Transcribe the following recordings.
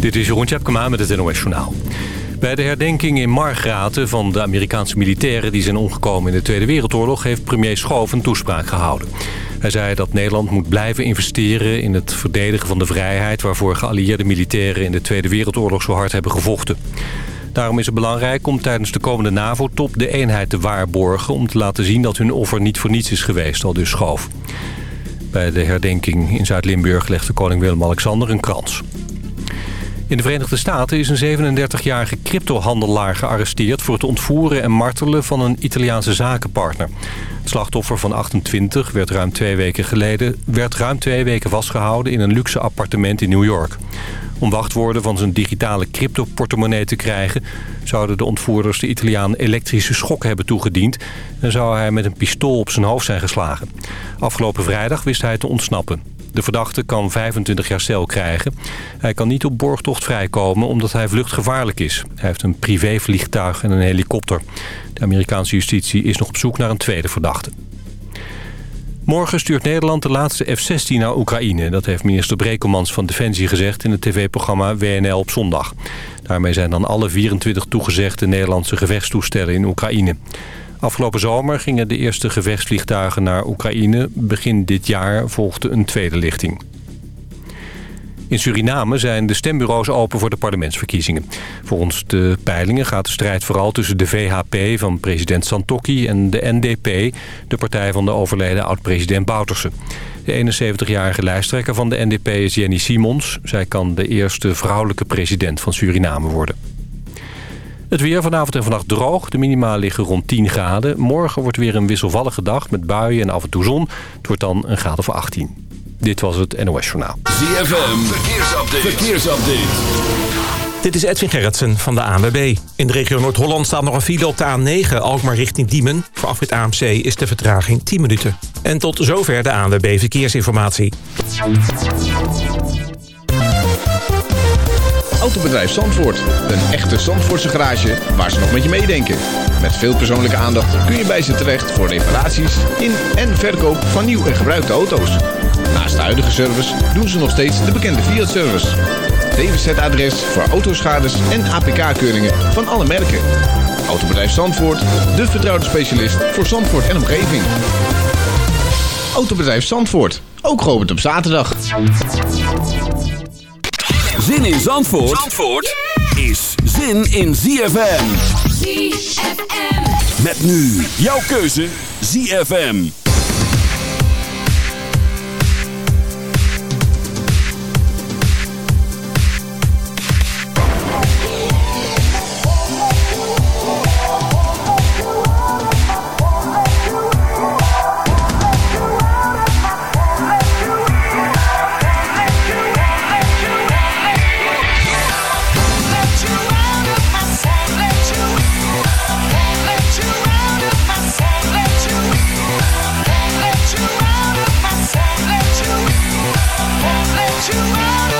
Dit is Jeroen Tjepkema met het NOS Journaal. Bij de herdenking in Margraten van de Amerikaanse militairen... die zijn omgekomen in de Tweede Wereldoorlog... heeft premier Schoof een toespraak gehouden. Hij zei dat Nederland moet blijven investeren in het verdedigen van de vrijheid... waarvoor geallieerde militairen in de Tweede Wereldoorlog zo hard hebben gevochten. Daarom is het belangrijk om tijdens de komende NAVO-top de eenheid te waarborgen... om te laten zien dat hun offer niet voor niets is geweest, al dus Schoof. Bij de herdenking in Zuid-Limburg legde koning Willem-Alexander een krans. In de Verenigde Staten is een 37-jarige cryptohandelaar gearresteerd... voor het ontvoeren en martelen van een Italiaanse zakenpartner. Het slachtoffer van 28 werd ruim twee weken geleden... werd ruim twee weken vastgehouden in een luxe appartement in New York. Om wachtwoorden van zijn digitale crypto-portemonnee te krijgen... zouden de ontvoerders de Italiaan elektrische schok hebben toegediend... en zou hij met een pistool op zijn hoofd zijn geslagen. Afgelopen vrijdag wist hij te ontsnappen. De verdachte kan 25 jaar cel krijgen. Hij kan niet op borgtocht vrijkomen omdat hij vluchtgevaarlijk is. Hij heeft een privévliegtuig en een helikopter. De Amerikaanse justitie is nog op zoek naar een tweede verdachte. Morgen stuurt Nederland de laatste F-16 naar Oekraïne. Dat heeft minister Brekelmans van Defensie gezegd in het tv-programma WNL op zondag. Daarmee zijn dan alle 24 toegezegde Nederlandse gevechtstoestellen in Oekraïne. Afgelopen zomer gingen de eerste gevechtsvliegtuigen naar Oekraïne. Begin dit jaar volgde een tweede lichting. In Suriname zijn de stembureaus open voor de parlementsverkiezingen. Volgens de peilingen gaat de strijd vooral tussen de VHP van president Santokki... en de NDP, de partij van de overleden oud-president Bouterse. De 71-jarige lijsttrekker van de NDP is Jenny Simons. Zij kan de eerste vrouwelijke president van Suriname worden. Het weer vanavond en vannacht droog. De minima liggen rond 10 graden. Morgen wordt weer een wisselvallige dag met buien en af en toe zon. Het wordt dan een graad of 18. Dit was het NOS Journaal. ZFM, verkeersupdate. verkeersupdate. Dit is Edwin Gerritsen van de ANWB. In de regio Noord-Holland staat nog een file op de A9, Alkmaar richting Diemen. Voor afrit AMC is de vertraging 10 minuten. En tot zover de ANWB Verkeersinformatie. Autobedrijf Zandvoort. Een echte Zandvoortse garage waar ze nog met je meedenken. Met veel persoonlijke aandacht kun je bij ze terecht voor reparaties in en verkoop van nieuw en gebruikte auto's. Naast de huidige service doen ze nog steeds de bekende Fiat-service. DWZ-adres voor autoschades en APK-keuringen van alle merken. Autobedrijf Zandvoort, de vertrouwde specialist voor Zandvoort en omgeving. Autobedrijf Zandvoort, ook geopend op zaterdag. Zin in Zandvoort, Zandvoort is zin in ZFM. ZFM. Met nu jouw keuze ZFM. you out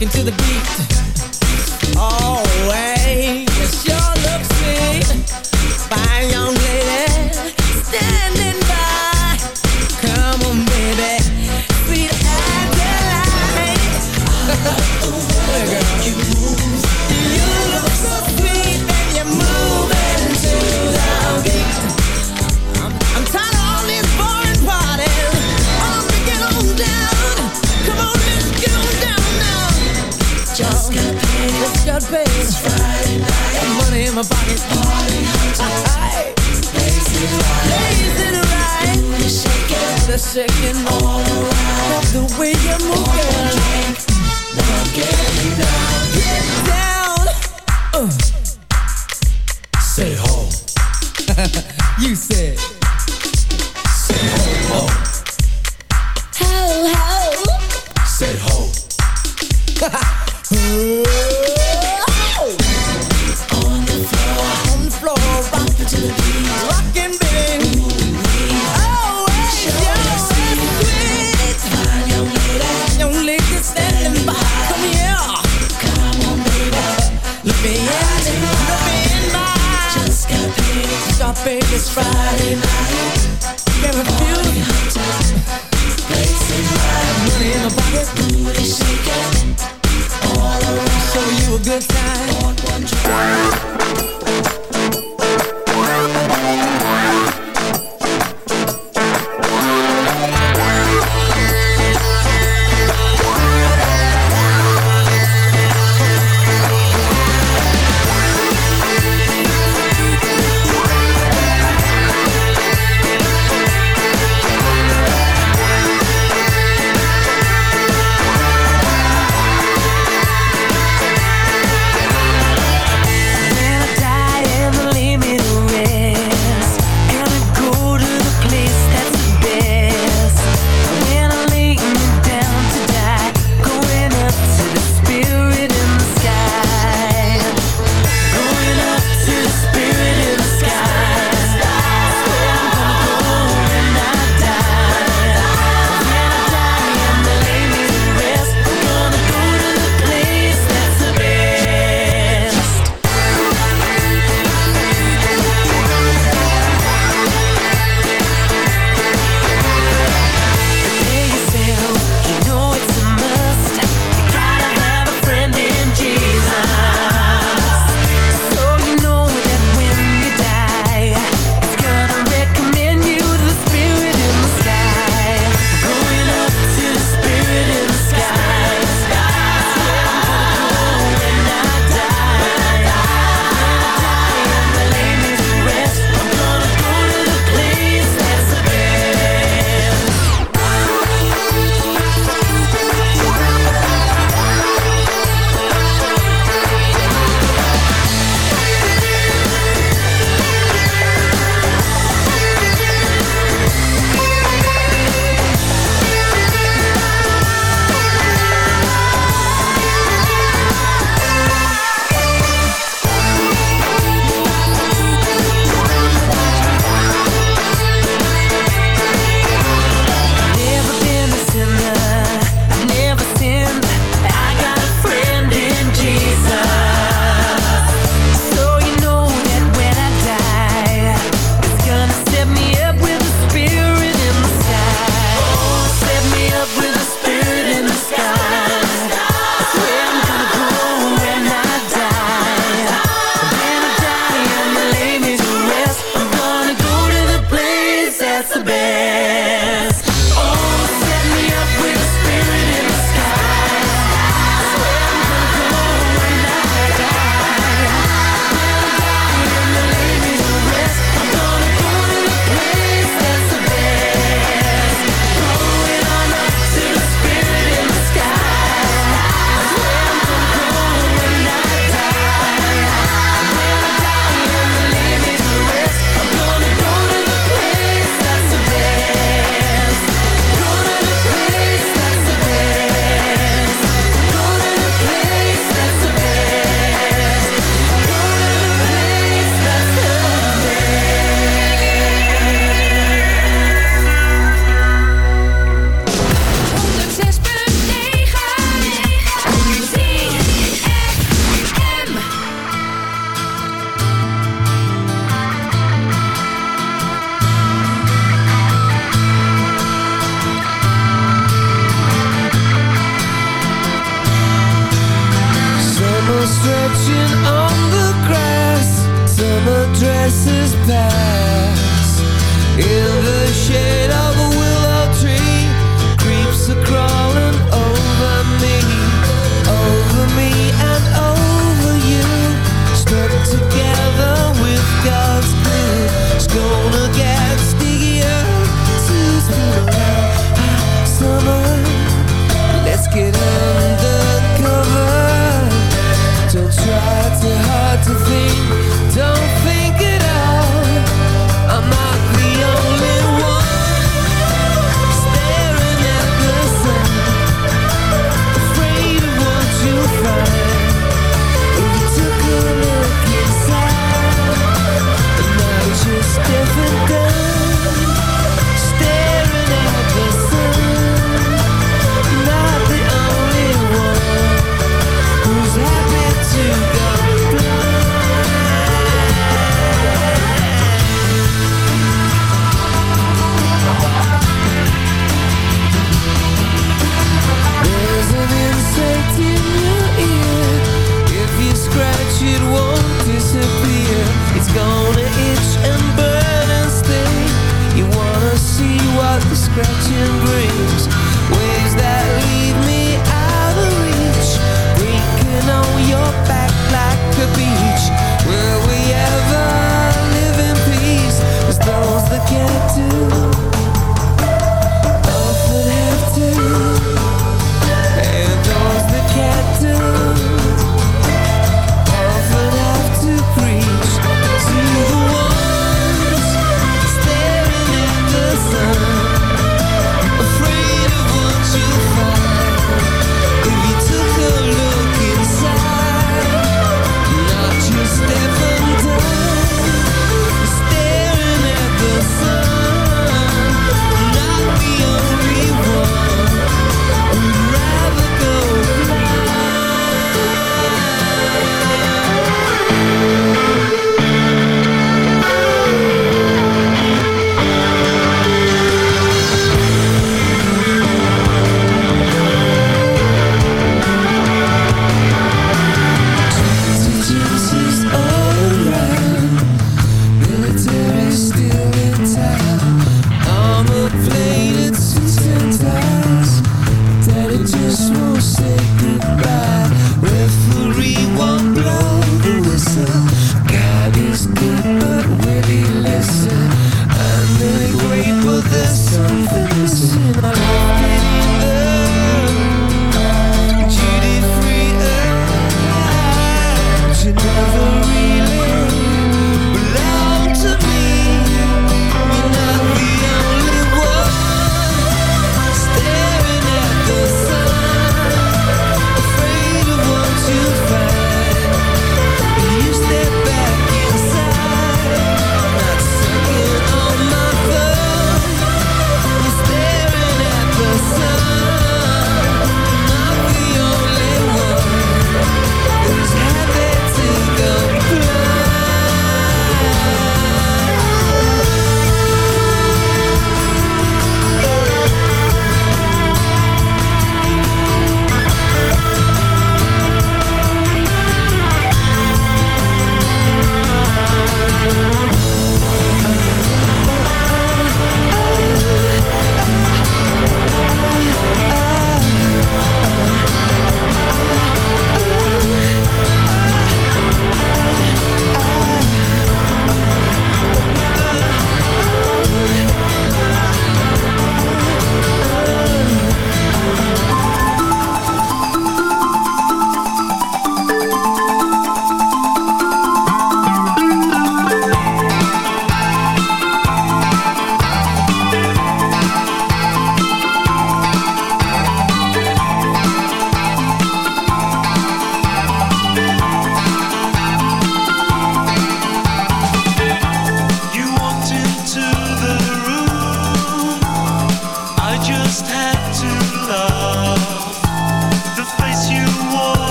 Into to the beat. Oh. second. Oh, all, the way you're moving.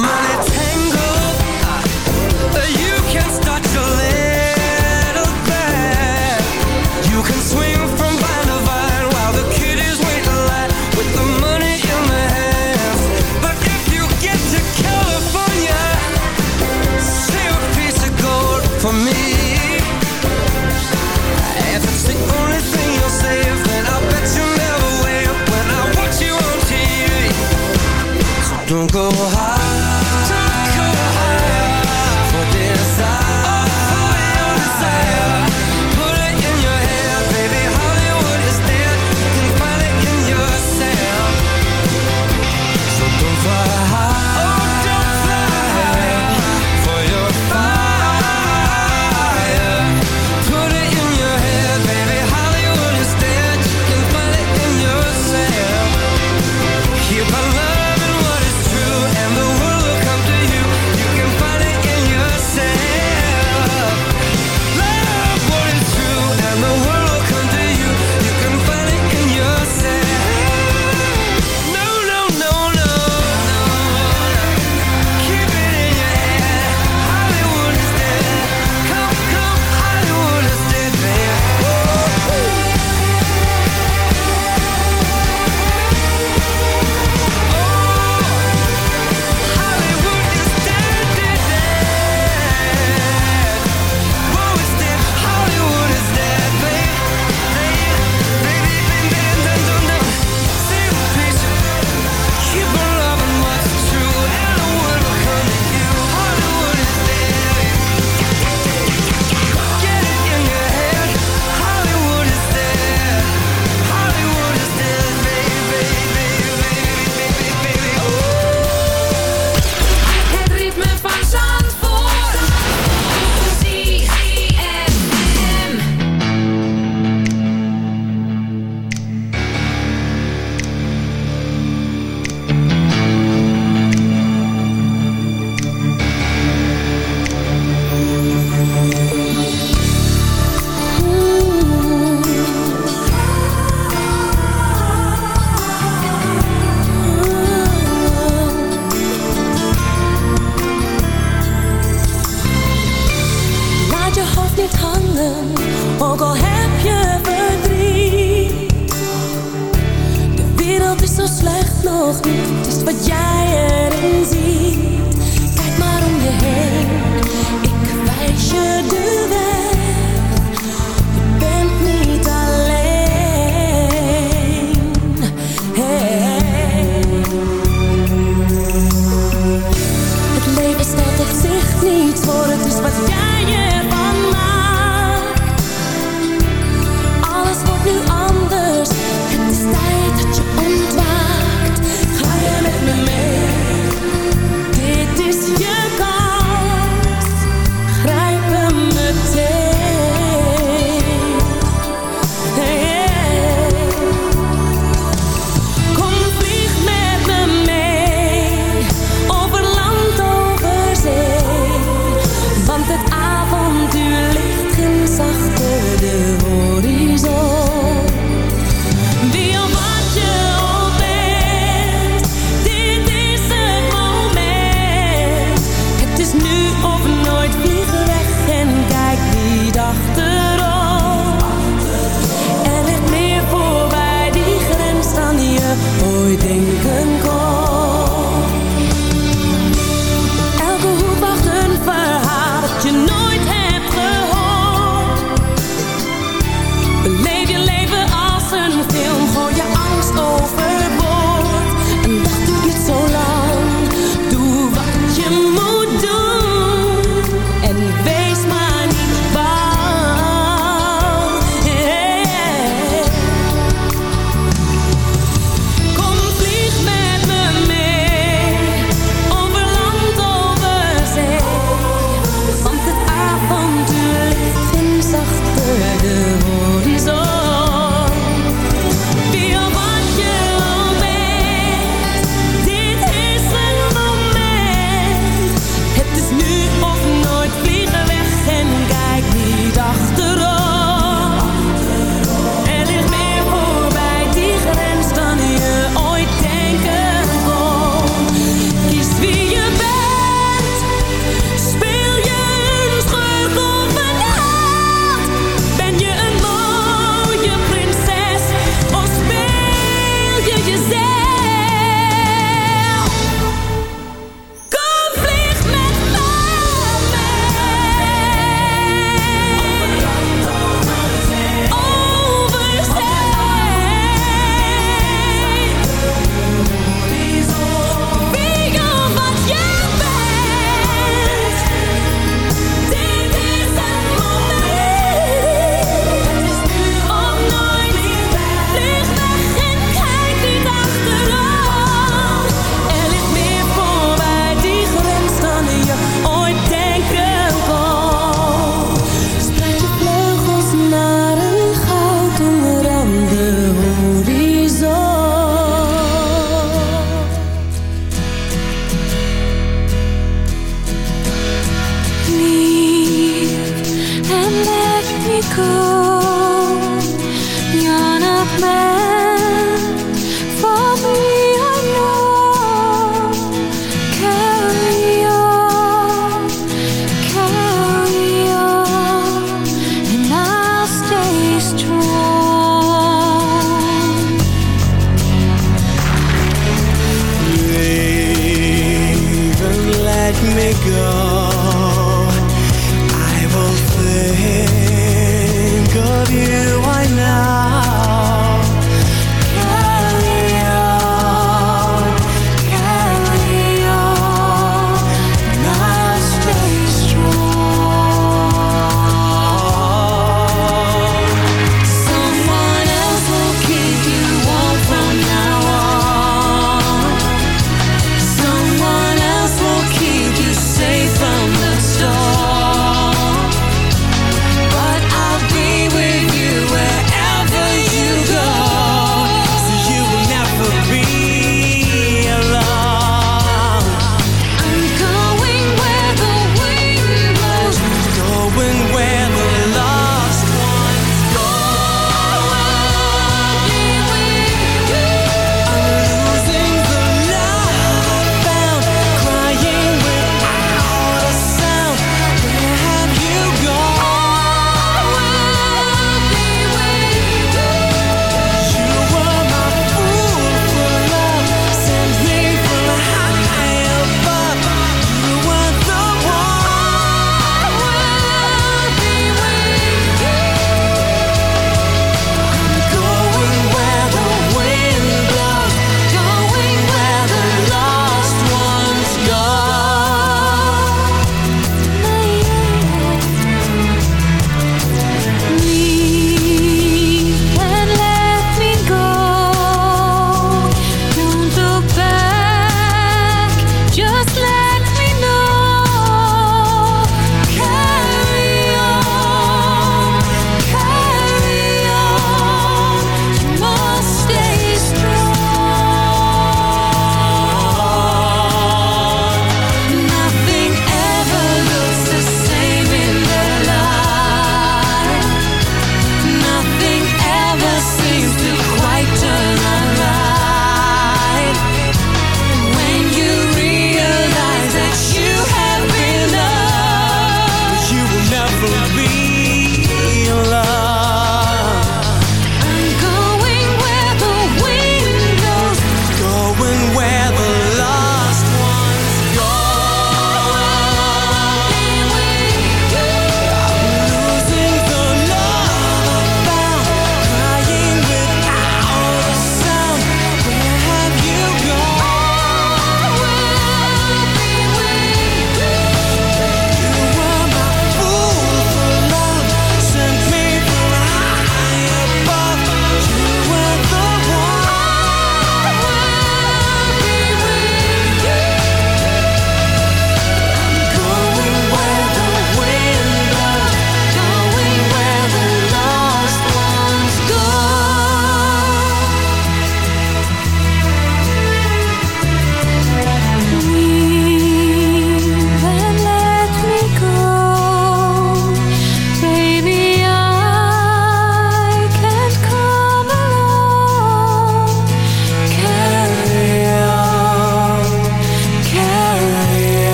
The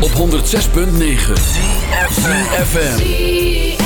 Op 106.9 ZFM.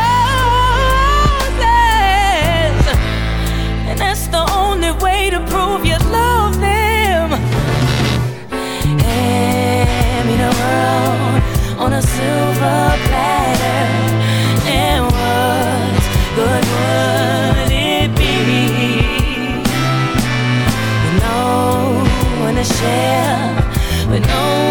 share with no